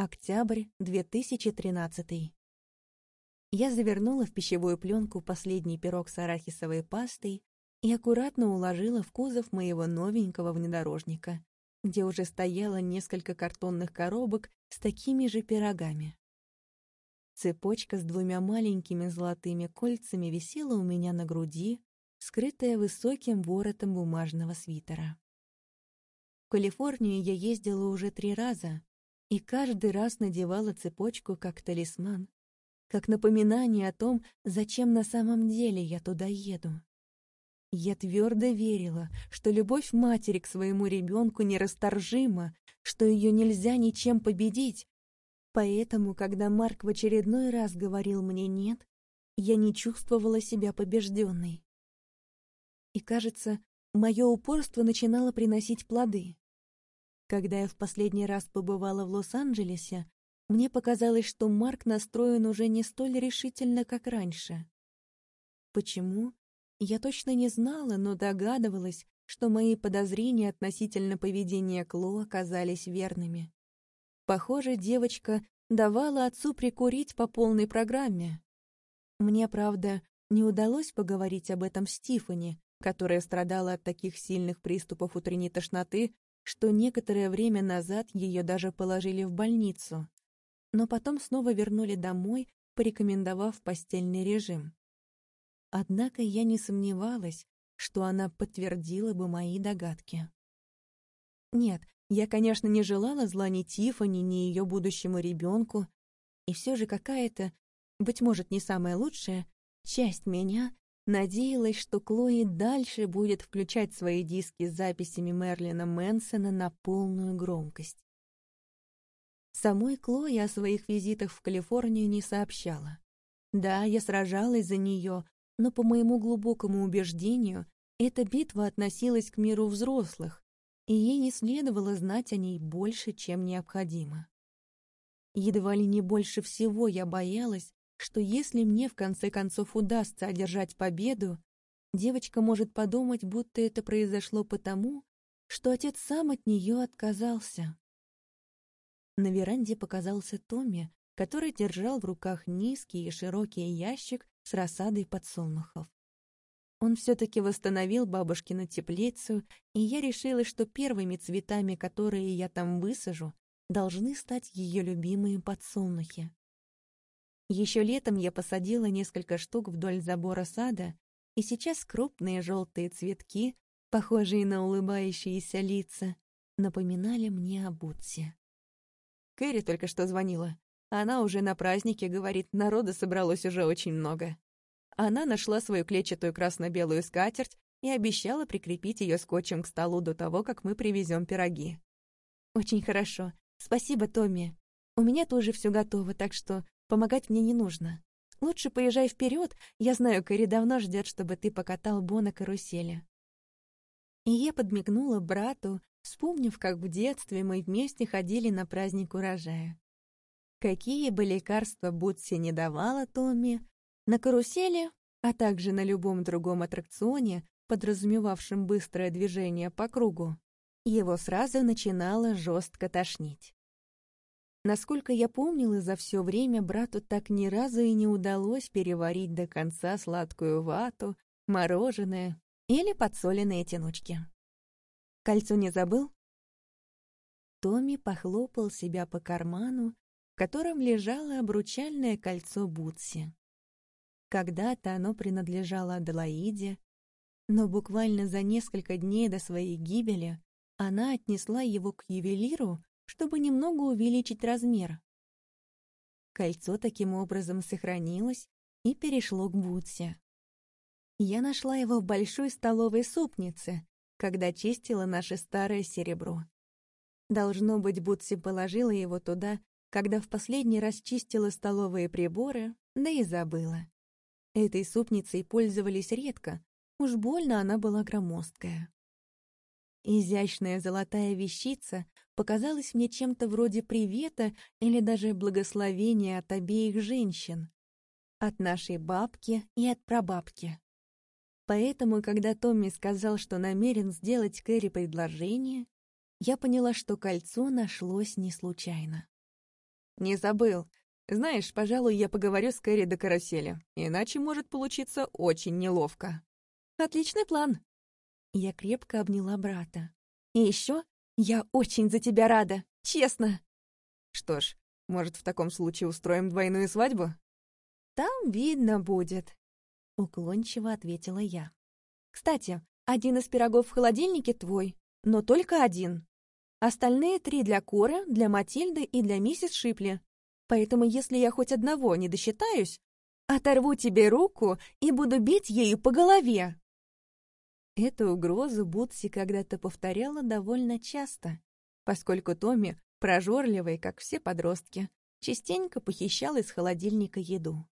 Октябрь 2013. Я завернула в пищевую пленку последний пирог с арахисовой пастой и аккуратно уложила в кузов моего новенького внедорожника, где уже стояло несколько картонных коробок с такими же пирогами. Цепочка с двумя маленькими золотыми кольцами висела у меня на груди, скрытая высоким воротом бумажного свитера. В Калифорнию я ездила уже три раза, и каждый раз надевала цепочку как талисман, как напоминание о том, зачем на самом деле я туда еду. Я твердо верила, что любовь матери к своему ребенку нерасторжима, что ее нельзя ничем победить. Поэтому, когда Марк в очередной раз говорил мне «нет», я не чувствовала себя побежденной. И, кажется, мое упорство начинало приносить плоды. Когда я в последний раз побывала в Лос-Анджелесе, мне показалось, что Марк настроен уже не столь решительно, как раньше. Почему? Я точно не знала, но догадывалась, что мои подозрения относительно поведения Кло оказались верными. Похоже, девочка давала отцу прикурить по полной программе. Мне, правда, не удалось поговорить об этом с которая страдала от таких сильных приступов утренней тошноты, что некоторое время назад ее даже положили в больницу, но потом снова вернули домой, порекомендовав постельный режим. Однако я не сомневалась, что она подтвердила бы мои догадки. Нет, я, конечно, не желала зла ни Тиффани, ни ее будущему ребенку, и все же какая-то, быть может, не самая лучшая, часть меня надеялась, что Клои дальше будет включать свои диски с записями Мерлина Мэнсона на полную громкость. Самой Клои о своих визитах в Калифорнию не сообщала. Да, я сражалась за нее, но по моему глубокому убеждению, эта битва относилась к миру взрослых, и ей не следовало знать о ней больше, чем необходимо. Едва ли не больше всего я боялась, что если мне в конце концов удастся одержать победу, девочка может подумать, будто это произошло потому, что отец сам от нее отказался. На веранде показался Томми, который держал в руках низкий и широкий ящик с рассадой подсолнухов. Он все-таки восстановил бабушкину теплицу, и я решила, что первыми цветами, которые я там высажу, должны стать ее любимые подсолнухи. Еще летом я посадила несколько штук вдоль забора сада, и сейчас крупные желтые цветки, похожие на улыбающиеся лица, напоминали мне об Утсе. Кэрри только что звонила. Она уже на празднике, говорит, народа собралось уже очень много. Она нашла свою клетчатую красно-белую скатерть и обещала прикрепить ее скотчем к столу до того, как мы привезем пироги. «Очень хорошо. Спасибо, Томми. У меня тоже все готово, так что Помогать мне не нужно. Лучше поезжай вперед. Я знаю, Кэрри давно ждет, чтобы ты покатал Бо на карусели. И я подмигнула брату, вспомнив, как в детстве мы вместе ходили на праздник урожая. Какие бы лекарства Бутси не давала Томми, на карусели, а также на любом другом аттракционе, подразумевавшем быстрое движение по кругу, его сразу начинало жестко тошнить. Насколько я помнила, за все время брату так ни разу и не удалось переварить до конца сладкую вату, мороженое или подсоленные тянучки. Кольцо не забыл? Томми похлопал себя по карману, в котором лежало обручальное кольцо Бутси. Когда-то оно принадлежало Аделаиде, но буквально за несколько дней до своей гибели она отнесла его к ювелиру, чтобы немного увеличить размер. Кольцо таким образом сохранилось и перешло к Бутсе. Я нашла его в большой столовой супнице, когда чистила наше старое серебро. Должно быть, Бутси положила его туда, когда в последний раз чистила столовые приборы, да и забыла. Этой супницей пользовались редко, уж больно она была громоздкая. Изящная золотая вещица показалась мне чем-то вроде привета или даже благословения от обеих женщин. От нашей бабки и от прабабки. Поэтому, когда Томми сказал, что намерен сделать Кэрри предложение, я поняла, что кольцо нашлось не случайно. «Не забыл. Знаешь, пожалуй, я поговорю с Кэрри до карусели, иначе может получиться очень неловко». «Отличный план», я крепко обняла брата. «И еще я очень за тебя рада, честно!» «Что ж, может, в таком случае устроим двойную свадьбу?» «Там видно будет», — уклончиво ответила я. «Кстати, один из пирогов в холодильнике твой, но только один. Остальные три для Коры, для Матильды и для миссис Шипли. Поэтому если я хоть одного не досчитаюсь, оторву тебе руку и буду бить ею по голове». Эту угрозу Бутси когда-то повторяла довольно часто, поскольку Томми, прожорливый, как все подростки, частенько похищал из холодильника еду.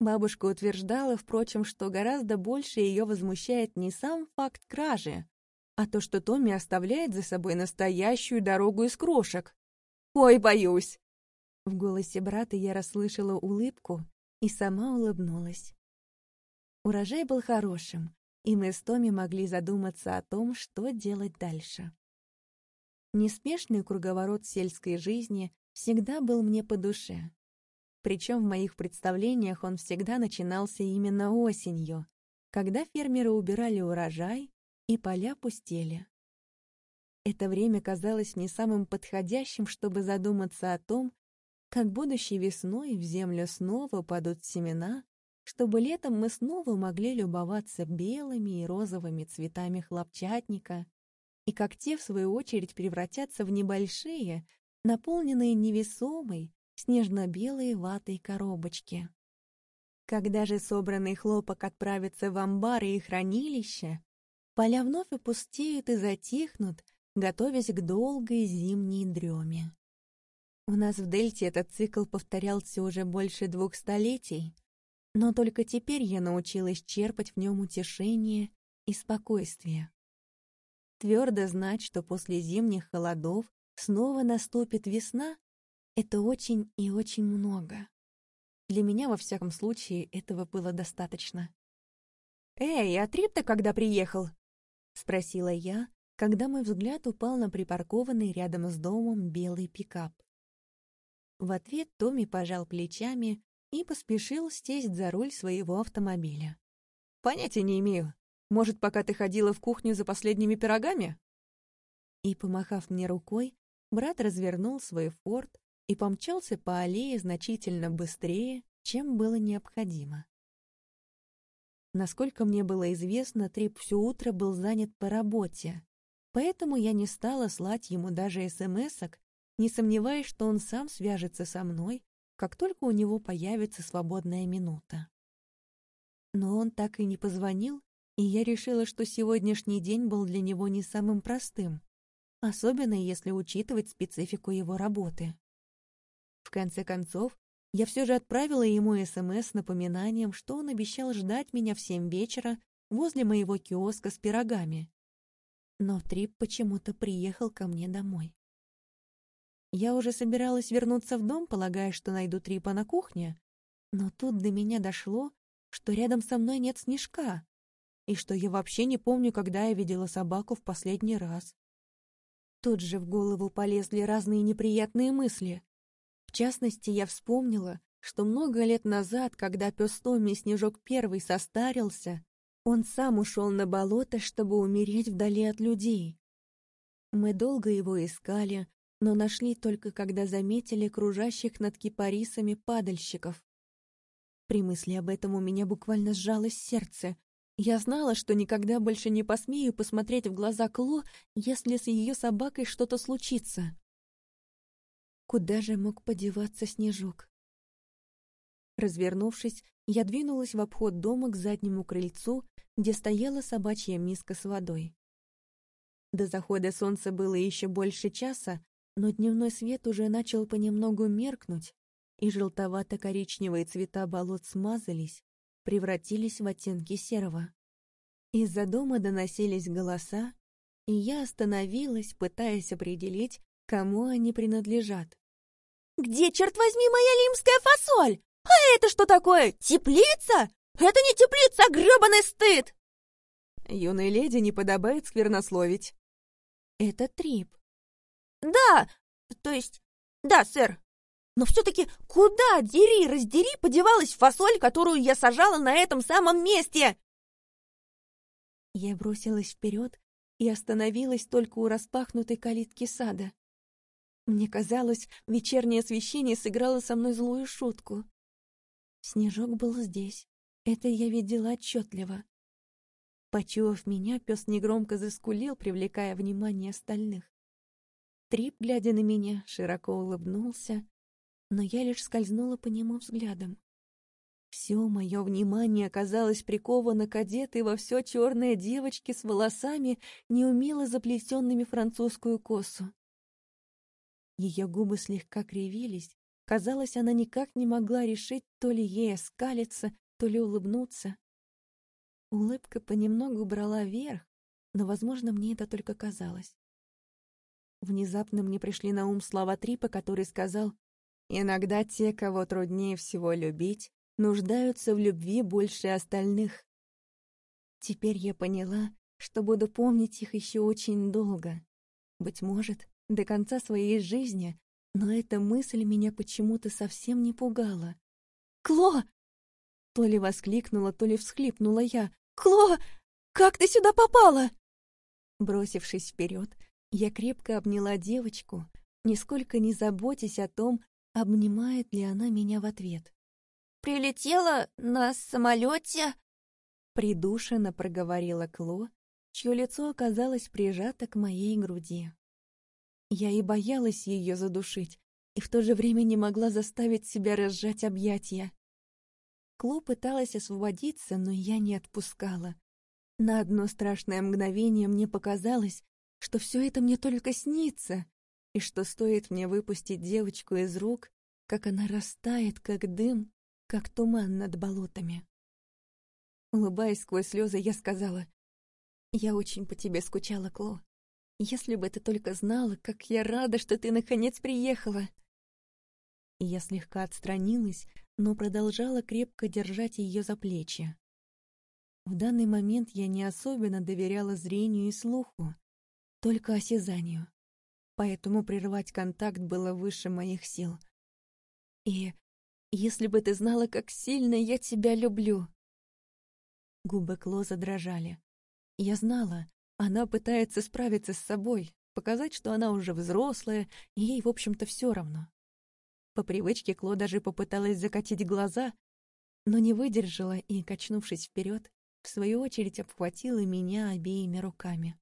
Бабушка утверждала, впрочем, что гораздо больше ее возмущает не сам факт кражи, а то, что Томми оставляет за собой настоящую дорогу из крошек. «Ой, боюсь!» В голосе брата я расслышала улыбку и сама улыбнулась. Урожай был хорошим, и мы с Томи могли задуматься о том, что делать дальше. Неспешный круговорот сельской жизни всегда был мне по душе. Причем в моих представлениях он всегда начинался именно осенью, когда фермеры убирали урожай и поля пустели. Это время казалось не самым подходящим, чтобы задуматься о том, как будущей весной в землю снова падут семена, чтобы летом мы снова могли любоваться белыми и розовыми цветами хлопчатника, и как те, в свою очередь, превратятся в небольшие, наполненные невесомой, снежно-белой ватой коробочки. Когда же собранный хлопок отправится в амбары и хранилища, поля вновь опустеют и затихнут, готовясь к долгой зимней дреме. У нас в Дельте этот цикл повторялся уже больше двух столетий, но только теперь я научилась черпать в нем утешение и спокойствие. Твердо знать, что после зимних холодов снова наступит весна, это очень и очень много. Для меня, во всяком случае, этого было достаточно. «Эй, а Трип-то когда приехал?» — спросила я, когда мой взгляд упал на припаркованный рядом с домом белый пикап. В ответ Томми пожал плечами и поспешил сесть за руль своего автомобиля. «Понятия не имею. Может, пока ты ходила в кухню за последними пирогами?» И, помахав мне рукой, брат развернул свой форт и помчался по аллее значительно быстрее, чем было необходимо. Насколько мне было известно, Трип все утро был занят по работе, поэтому я не стала слать ему даже смс-ок, не сомневаясь, что он сам свяжется со мной, как только у него появится свободная минута. Но он так и не позвонил, и я решила, что сегодняшний день был для него не самым простым, особенно если учитывать специфику его работы. В конце концов, я все же отправила ему СМС с напоминанием, что он обещал ждать меня в семь вечера возле моего киоска с пирогами. Но Трип почему-то приехал ко мне домой. Я уже собиралась вернуться в дом, полагая, что найду Трипа на кухне, но тут до меня дошло, что рядом со мной нет снежка, и что я вообще не помню, когда я видела собаку в последний раз. Тут же в голову полезли разные неприятные мысли. В частности, я вспомнила, что много лет назад, когда пес Томми Снежок Первый состарился, он сам ушел на болото, чтобы умереть вдали от людей. Мы долго его искали, но нашли только когда заметили кружащих над кипарисами падальщиков. При мысли об этом у меня буквально сжалось сердце. Я знала, что никогда больше не посмею посмотреть в глаза Кло, если с ее собакой что-то случится. Куда же мог подеваться Снежок? Развернувшись, я двинулась в обход дома к заднему крыльцу, где стояла собачья миска с водой. До захода солнца было еще больше часа, но дневной свет уже начал понемногу меркнуть, и желтовато-коричневые цвета болот смазались, превратились в оттенки серого. Из-за дома доносились голоса, и я остановилась, пытаясь определить, кому они принадлежат. «Где, черт возьми, моя лимская фасоль? А это что такое? Теплица? Это не теплица, а грёбаный стыд!» Юной леди не подобает сквернословить. «Это Трип», «Да, то есть, да, сэр. Но все-таки куда, дери, раздери, подевалась фасоль, которую я сажала на этом самом месте?» Я бросилась вперед и остановилась только у распахнутой калитки сада. Мне казалось, вечернее освещение сыграло со мной злую шутку. Снежок был здесь. Это я видела отчетливо. Почуяв меня, пес негромко заскулил, привлекая внимание остальных. Трип, глядя на меня, широко улыбнулся, но я лишь скользнула по нему взглядом. Все мое внимание оказалось приковано к одетой во все черной девочке с волосами, неумело заплетенными французскую косу. Ее губы слегка кривились, казалось, она никак не могла решить, то ли ей оскалиться, то ли улыбнуться. Улыбка понемногу брала верх, но, возможно, мне это только казалось. Внезапно мне пришли на ум слова Трипа, который сказал «Иногда те, кого труднее всего любить, нуждаются в любви больше остальных». Теперь я поняла, что буду помнить их еще очень долго. Быть может, до конца своей жизни, но эта мысль меня почему-то совсем не пугала. «Кло!» То ли воскликнула, то ли всхлипнула я. «Кло! Как ты сюда попала?» Бросившись вперед, я крепко обняла девочку, нисколько не заботясь о том, обнимает ли она меня в ответ. прилетела на самолете. Придушенно проговорила Кло, чье лицо оказалось прижато к моей груди. Я и боялась ее задушить, и в то же время не могла заставить себя разжать объятия. Кло пыталась освободиться, но я не отпускала. На одно страшное мгновение мне показалось, что все это мне только снится, и что стоит мне выпустить девочку из рук, как она растает, как дым, как туман над болотами. Улыбаясь сквозь слезы, я сказала, «Я очень по тебе скучала, Кло. Если бы ты только знала, как я рада, что ты наконец приехала!» Я слегка отстранилась, но продолжала крепко держать ее за плечи. В данный момент я не особенно доверяла зрению и слуху, только осязанию, поэтому прервать контакт было выше моих сил. И если бы ты знала, как сильно я тебя люблю, Губы Кло задрожали. Я знала, она пытается справиться с собой, показать, что она уже взрослая, и ей, в общем-то, все равно. По привычке Кло даже попыталась закатить глаза, но не выдержала и, качнувшись вперед, в свою очередь обхватила меня обеими руками.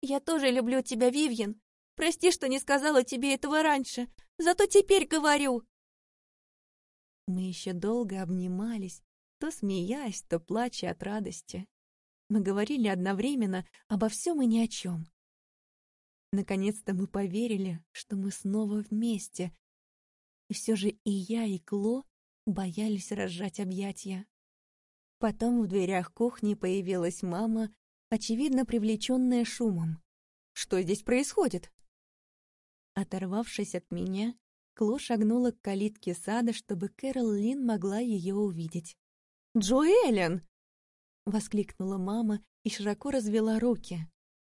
«Я тоже люблю тебя, Вивьен. Прости, что не сказала тебе этого раньше, зато теперь говорю!» Мы еще долго обнимались, то смеясь, то плача от радости. Мы говорили одновременно обо всем и ни о чем. Наконец-то мы поверили, что мы снова вместе. И все же и я, и Кло боялись разжать объятия. Потом в дверях кухни появилась мама, очевидно привлеченная шумом. «Что здесь происходит?» Оторвавшись от меня, Кло шагнула к калитке сада, чтобы Кэрол Лин могла ее увидеть. «Джоэлен!» — воскликнула мама и широко развела руки.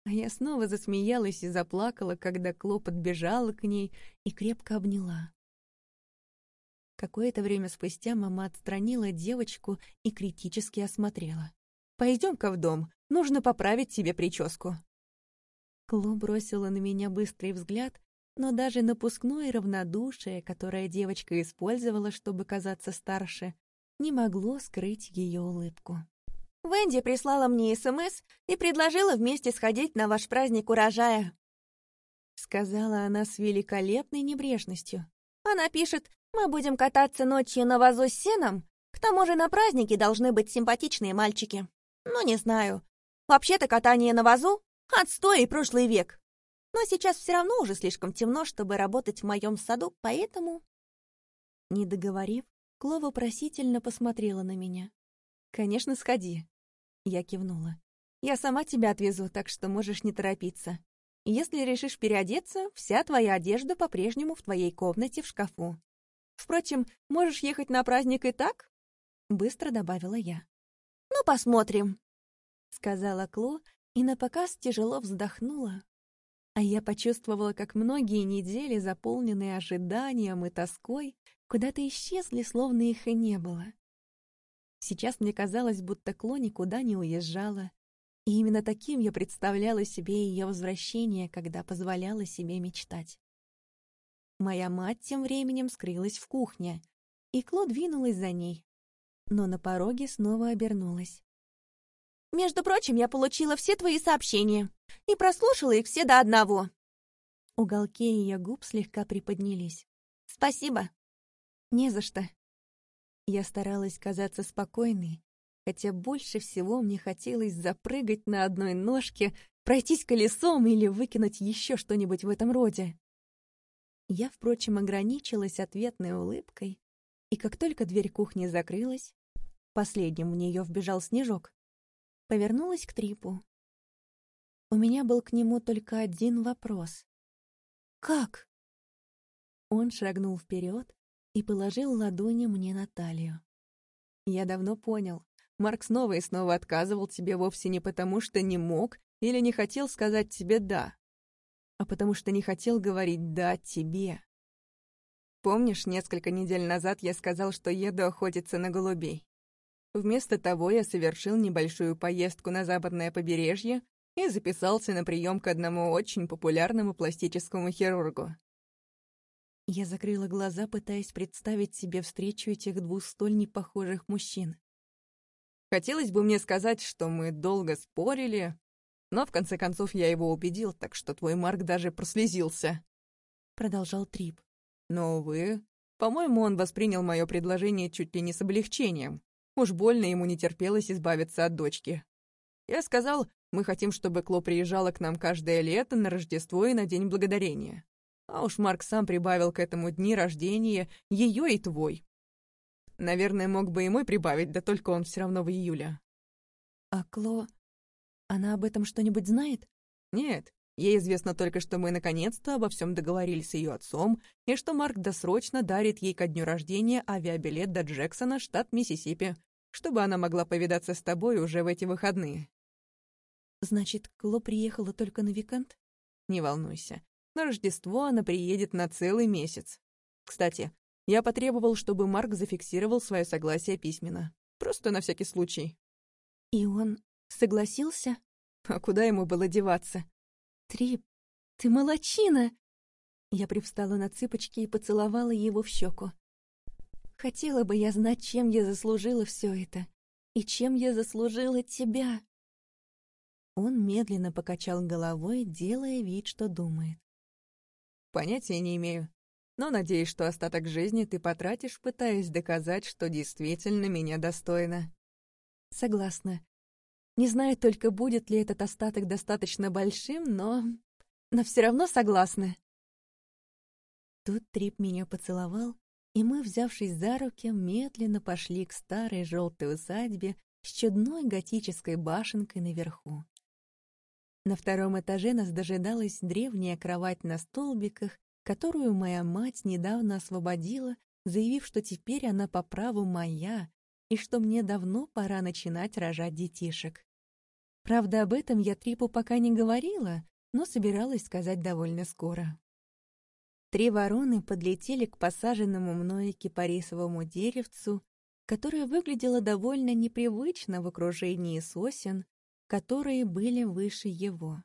А я снова засмеялась и заплакала, когда Кло подбежала к ней и крепко обняла. Какое-то время спустя мама отстранила девочку и критически осмотрела. «Пойдем-ка в дом, нужно поправить тебе прическу». Кло бросила на меня быстрый взгляд, но даже напускное равнодушие, которое девочка использовала, чтобы казаться старше, не могло скрыть ее улыбку. «Венди прислала мне СМС и предложила вместе сходить на ваш праздник урожая», сказала она с великолепной небрежностью. «Она пишет, мы будем кататься ночью на вазу с сеном, к тому же на празднике должны быть симпатичные мальчики. Ну, не знаю. Вообще-то катание на вазу — отстой и прошлый век. Но сейчас все равно уже слишком темно, чтобы работать в моем саду, поэтому...» Не договорив, Кло вопросительно посмотрела на меня. «Конечно, сходи». Я кивнула. «Я сама тебя отвезу, так что можешь не торопиться. Если решишь переодеться, вся твоя одежда по-прежнему в твоей комнате в шкафу. Впрочем, можешь ехать на праздник и так?» Быстро добавила я. «Ну, посмотрим», — сказала Кло и напоказ тяжело вздохнула. А я почувствовала, как многие недели, заполненные ожиданием и тоской, куда-то исчезли, словно их и не было. Сейчас мне казалось, будто Кло никуда не уезжала, и именно таким я представляла себе ее возвращение, когда позволяла себе мечтать. Моя мать тем временем скрылась в кухне, и Кло двинулась за ней, но на пороге снова обернулась. «Между прочим, я получила все твои сообщения и прослушала их все до одного». Уголки ее губ слегка приподнялись. «Спасибо». «Не за что». Я старалась казаться спокойной, хотя больше всего мне хотелось запрыгать на одной ножке, пройтись колесом или выкинуть еще что-нибудь в этом роде. Я, впрочем, ограничилась ответной улыбкой, и как только дверь кухни закрылась, последним в нее вбежал снежок, повернулась к Трипу. У меня был к нему только один вопрос. «Как?» Он шагнул вперед, и положил ладони мне на талию. «Я давно понял. Марк снова и снова отказывал тебе вовсе не потому, что не мог или не хотел сказать тебе «да», а потому что не хотел говорить «да» тебе. Помнишь, несколько недель назад я сказал, что еду охотиться на голубей? Вместо того я совершил небольшую поездку на западное побережье и записался на прием к одному очень популярному пластическому хирургу. Я закрыла глаза, пытаясь представить себе встречу этих двух столь непохожих мужчин. Хотелось бы мне сказать, что мы долго спорили, но в конце концов я его убедил, так что твой Марк даже прослезился. Продолжал Трип. Но, увы, по-моему, он воспринял мое предложение чуть ли не с облегчением. Уж больно ему не терпелось избавиться от дочки. Я сказал, мы хотим, чтобы Кло приезжала к нам каждое лето на Рождество и на День Благодарения. А уж Марк сам прибавил к этому дни рождения ее и твой. Наверное, мог бы и мой прибавить, да только он все равно в июле. А Кло... Она об этом что-нибудь знает? Нет, ей известно только, что мы наконец-то обо всем договорились с ее отцом, и что Марк досрочно дарит ей ко дню рождения авиабилет до Джексона, штат Миссисипи, чтобы она могла повидаться с тобой уже в эти выходные. Значит, Кло приехала только на викенд? Не волнуйся. На Рождество она приедет на целый месяц. Кстати, я потребовал, чтобы Марк зафиксировал свое согласие письменно. Просто на всякий случай. И он согласился? А куда ему было деваться? Трип, ты молочина! Я привстала на цыпочки и поцеловала его в щеку. Хотела бы я знать, чем я заслужила все это. И чем я заслужила тебя. Он медленно покачал головой, делая вид, что думает. «Понятия не имею, но надеюсь, что остаток жизни ты потратишь, пытаясь доказать, что действительно меня достойна». «Согласна. Не знаю только, будет ли этот остаток достаточно большим, но... но все равно согласна». Тут Трип меня поцеловал, и мы, взявшись за руки, медленно пошли к старой желтой усадьбе с чудной готической башенкой наверху. На втором этаже нас дожидалась древняя кровать на столбиках, которую моя мать недавно освободила, заявив, что теперь она по праву моя и что мне давно пора начинать рожать детишек. Правда, об этом я Трипу пока не говорила, но собиралась сказать довольно скоро. Три вороны подлетели к посаженному мною кипарисовому деревцу, которое выглядело довольно непривычно в окружении сосен, которые были выше его.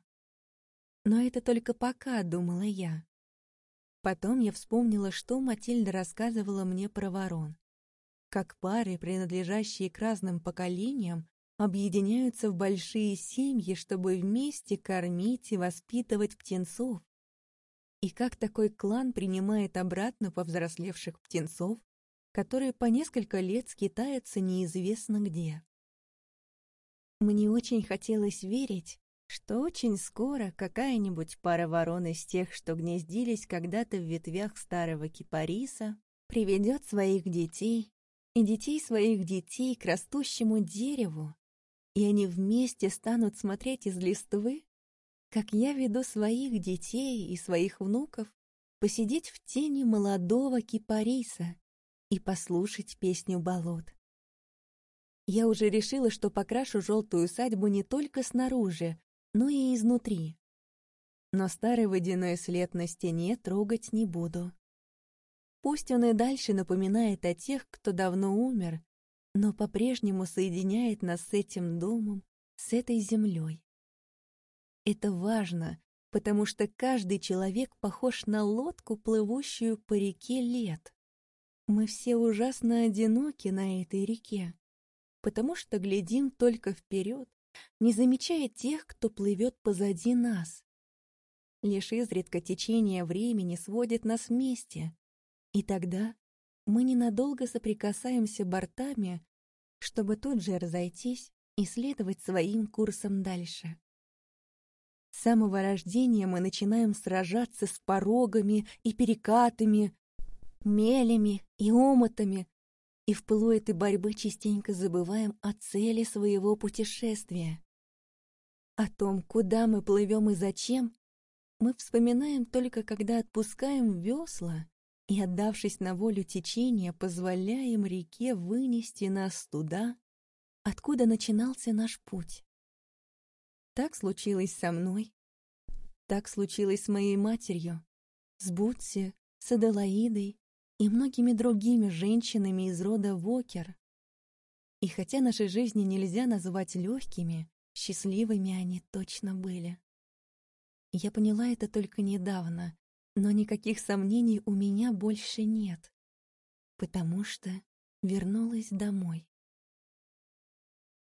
Но это только пока, думала я. Потом я вспомнила, что Матильда рассказывала мне про ворон. Как пары, принадлежащие к разным поколениям, объединяются в большие семьи, чтобы вместе кормить и воспитывать птенцов. И как такой клан принимает обратно повзрослевших птенцов, которые по несколько лет скитаются неизвестно где. Мне очень хотелось верить, что очень скоро какая-нибудь пара ворон из тех, что гнездились когда-то в ветвях старого кипариса, приведет своих детей и детей своих детей к растущему дереву, и они вместе станут смотреть из листвы, как я веду своих детей и своих внуков посидеть в тени молодого кипариса и послушать песню болот. Я уже решила, что покрашу желтую усадьбу не только снаружи, но и изнутри. Но старый водяной след на стене трогать не буду. Пусть он и дальше напоминает о тех, кто давно умер, но по-прежнему соединяет нас с этим домом, с этой землей. Это важно, потому что каждый человек похож на лодку, плывущую по реке лет. Мы все ужасно одиноки на этой реке потому что глядим только вперед, не замечая тех, кто плывет позади нас. Лишь изредка течение времени сводит нас вместе, и тогда мы ненадолго соприкасаемся бортами, чтобы тут же разойтись и следовать своим курсом дальше. Самого рождения мы начинаем сражаться с порогами и перекатами, мелями и омотами, и в пылу этой борьбы частенько забываем о цели своего путешествия. О том, куда мы плывем и зачем, мы вспоминаем только когда отпускаем весла и, отдавшись на волю течения, позволяем реке вынести нас туда, откуда начинался наш путь. Так случилось со мной, так случилось с моей матерью, с Бутси, с Аделаидой, и многими другими женщинами из рода Вокер. И хотя наши жизни нельзя назвать легкими, счастливыми они точно были. Я поняла это только недавно, Но никаких сомнений у меня больше нет, потому что вернулась домой.